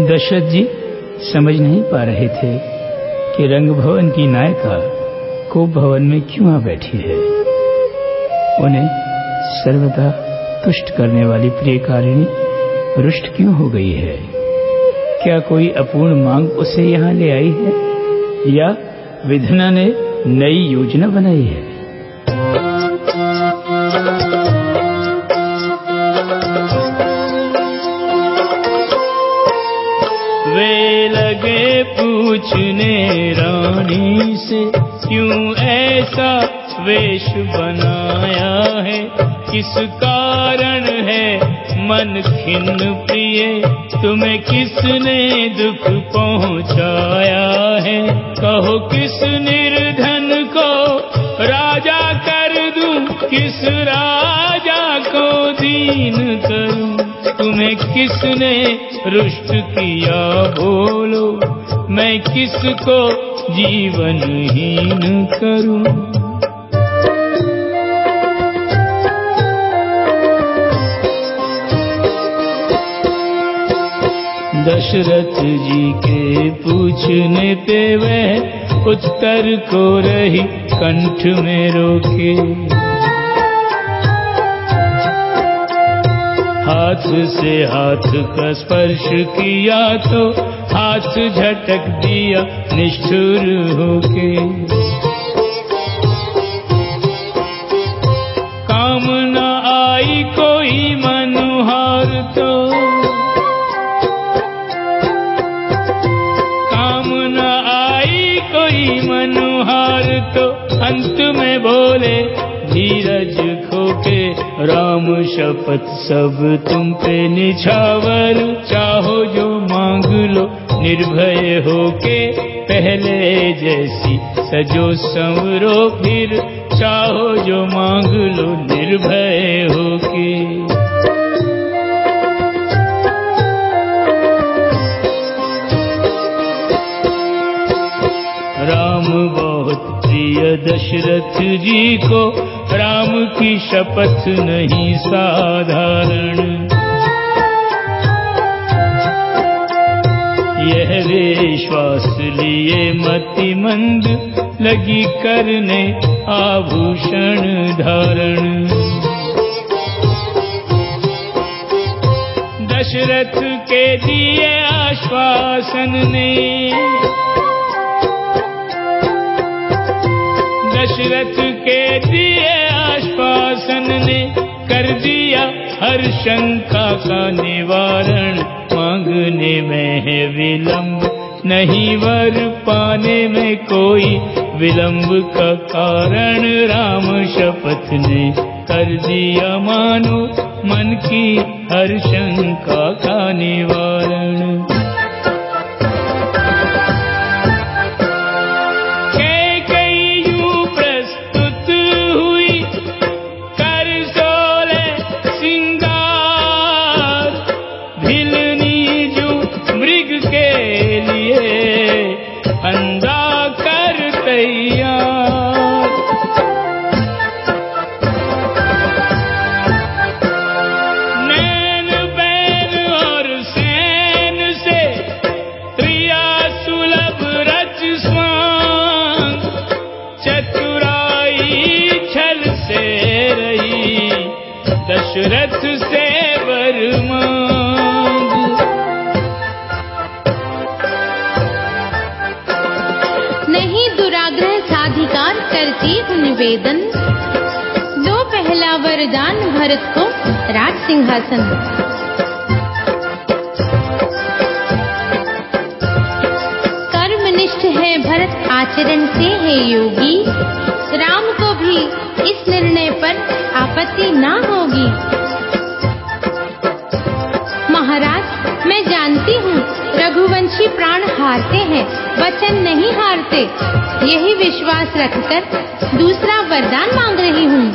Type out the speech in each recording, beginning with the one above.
दशरथ जी समझ नहीं पा रहे थे कि रंग भवन की नायिका को भवन में क्यों आ बैठी है। उन्हें सर्वदा तुष्ट करने वाली प्रियकारिणी रुष्ट क्यों हो गई है? क्या कोई अपूर्ण मांग उसे यहाँ ले आई है? या विधना ने नई योजना बनाई है? पूछने रानी से, क्यों ऐसा वेश बनाया है? किस कारण है मन खिन्न प्रिय? तुम्हें किसने दुख पहुँचाया है? कहो किस निर्धन को राजा कर दूँ? किस राजा को दीन करूँ? तुम्हें किसने रुष्ट किया? बोलो। मैं किसको जीवनहीन करूँ? दशरथ जी के पूछने पे वह उत्तर को रही कंठ में रोके। हाथ से हाथ का स्पर्श किया तो हाथ झटक दिया निष्ठुर होके। काम न आई कोई मनुहार तो। काम न आई कोई मनुहार तो। अंत में बोले, धीरज खोके राम शपथ सब तुम पे निछावर। मांग लो, निर्भय होके पहले जैसी सजो संवरो फिर चाहो जो मांग लो, निर्भय होके। राम बहुत प्रिय दशरथ जी को, राम की शपथ नहीं साधारण। यह विश्वास लिए मति मंद लगी करने आभूषण धारण। दशरथ के दिए आश्वासन ने दशरथ के दिए आश्वासन ने कर दिया हर शंका का निवारण। मांगने में है विलंब, नहीं वर पाने में कोई विलंब का कारण। राम शपथ ने कर दिया मानो, मन की हर शंका का निवारण। हूँ निवेदन। दो पहला वरदान भरत को, राज सिंहासन। कर्मनिष्ठ है भरत, आचरण से है योगी। राम को भी इस निर्णय पर आपत्ति ना होगी। महाराज मैं जानती हूँ, रघुवंशी प्राण हारते हैं, वचन नहीं हारते। यही विश्वास रखकर दूसरा वरदान मांग रही हूँ।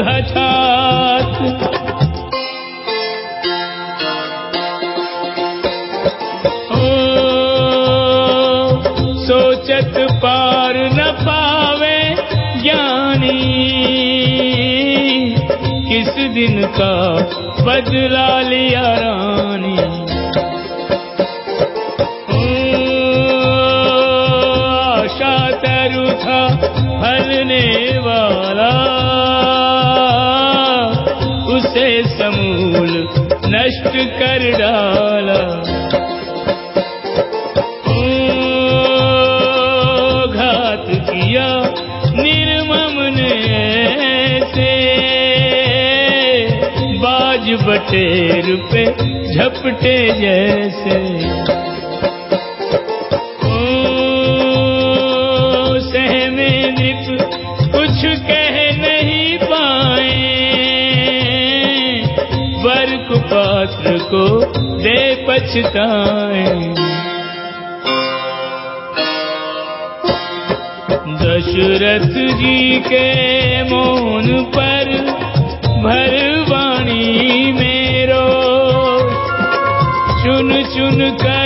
विलुप्त हठात सोचत पार न पावे ज्ञानी। किस दिन का बदला लिया रानी। आशा तरु था फलने वाला। नष्ट कर डाला। घात किया निर्मम ने से। बाज बटेर पे झपटे जैसे। को दे पछताए। दशरथ जी के मौन पर भरवाणी मेरो। चुन चुन कर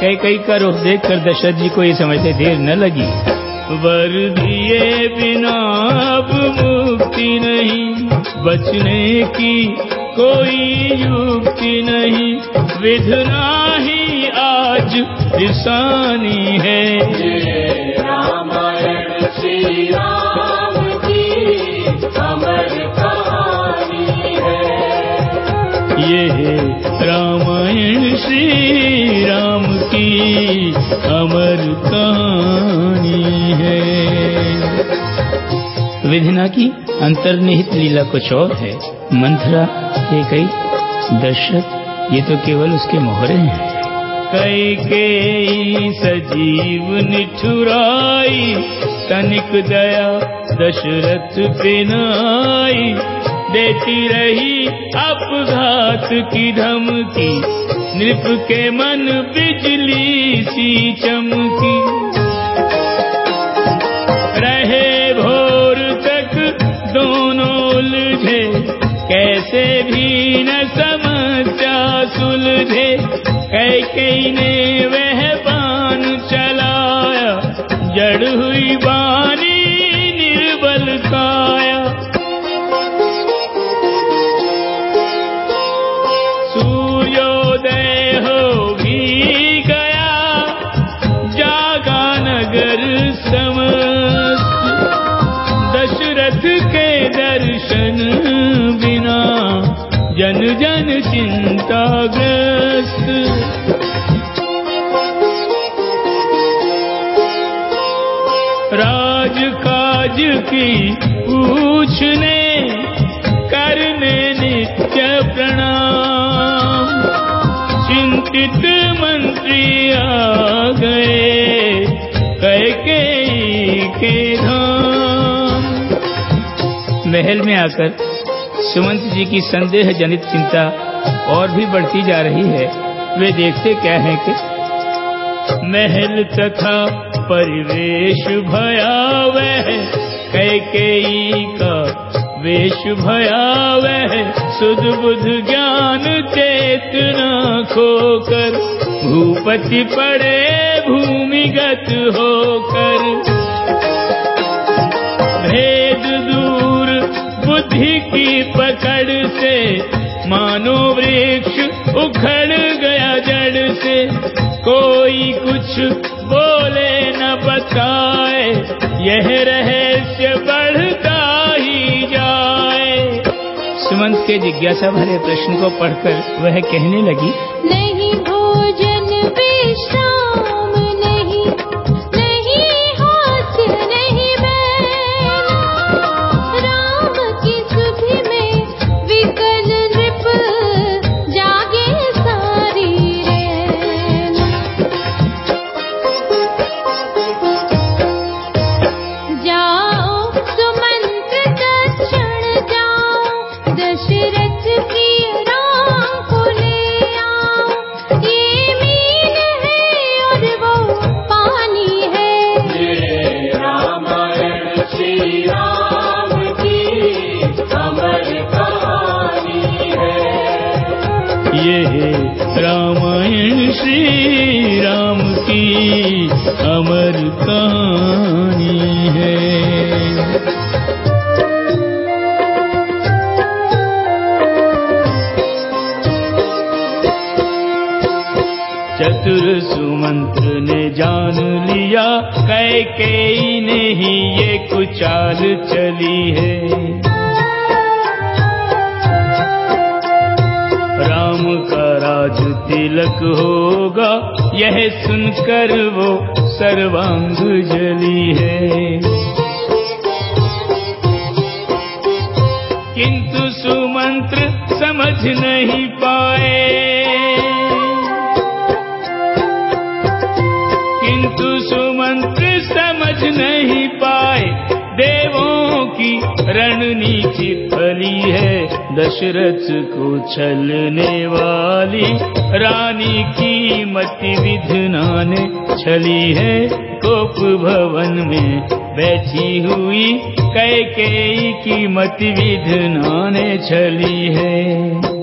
कई कई का रुख देख कर दशरथ जी को ये समझते देर न लगी। वर दिए बिना अब मुक्ति नहीं, बचने की कोई युक्ति नहीं। विधना ही आज निशानी है। रामायण, श्री राम। है रामायण श्री राम की अमर कहानी है। विधिना की अंतर्निहित लीला कुछ और है। मंथरा ये कई दर्शक ये तो केवल उसके मोहरे हैं। कई के सजीव निठुराई तनिक दया दशरथ पिनाई देती रही अपघात की धमकी। नृप के मन बिजली सी चमकी। रहे भोर तक दोनों उलझे, कैसे भी न समस्या सुलझे कैकई ने जन चिंताग्रस्त। राजकाज की पूछने, करने नित्य प्रणाम। चिंतित मंत्री आ गए कैकेयी के धाम। महल में आकर सुमंत जी की संदेह जनित चिंता और भी बढ़ती जा रही है। वे देखते क्या है कि महल तथा परिवेश भयावह कैकेयी का वेश भयावह सुध बुध ज्ञान चेतना खोकर भूपति पड़े भूमिगत होकर बुद्धि की पकड़ से मानो वृक्ष उखड़ गया जड़ से। कोई कुछ बोले न बताए, यह रहस्य बढ़ता ही जाए। सुमंत के जिज्ञासा भरे प्रश्न को पढ़कर वह कहने लगी, नहीं रामायण श्री राम की अमर कहानी है। चतुर सुमंत्र ने जान लिया कैकेयी ने ही ये कुचाल चली है। तिलक होगा यह सुनकर वो सर्वांग जली है। किंतु सुमंत्र समझ नहीं पाए की रणनीति फली है दशरथ को छलने वाली। रानी की मति विधनाने छली है। कोप भवन में बैठी हुई कैकेयी की मति विधनाने छली है।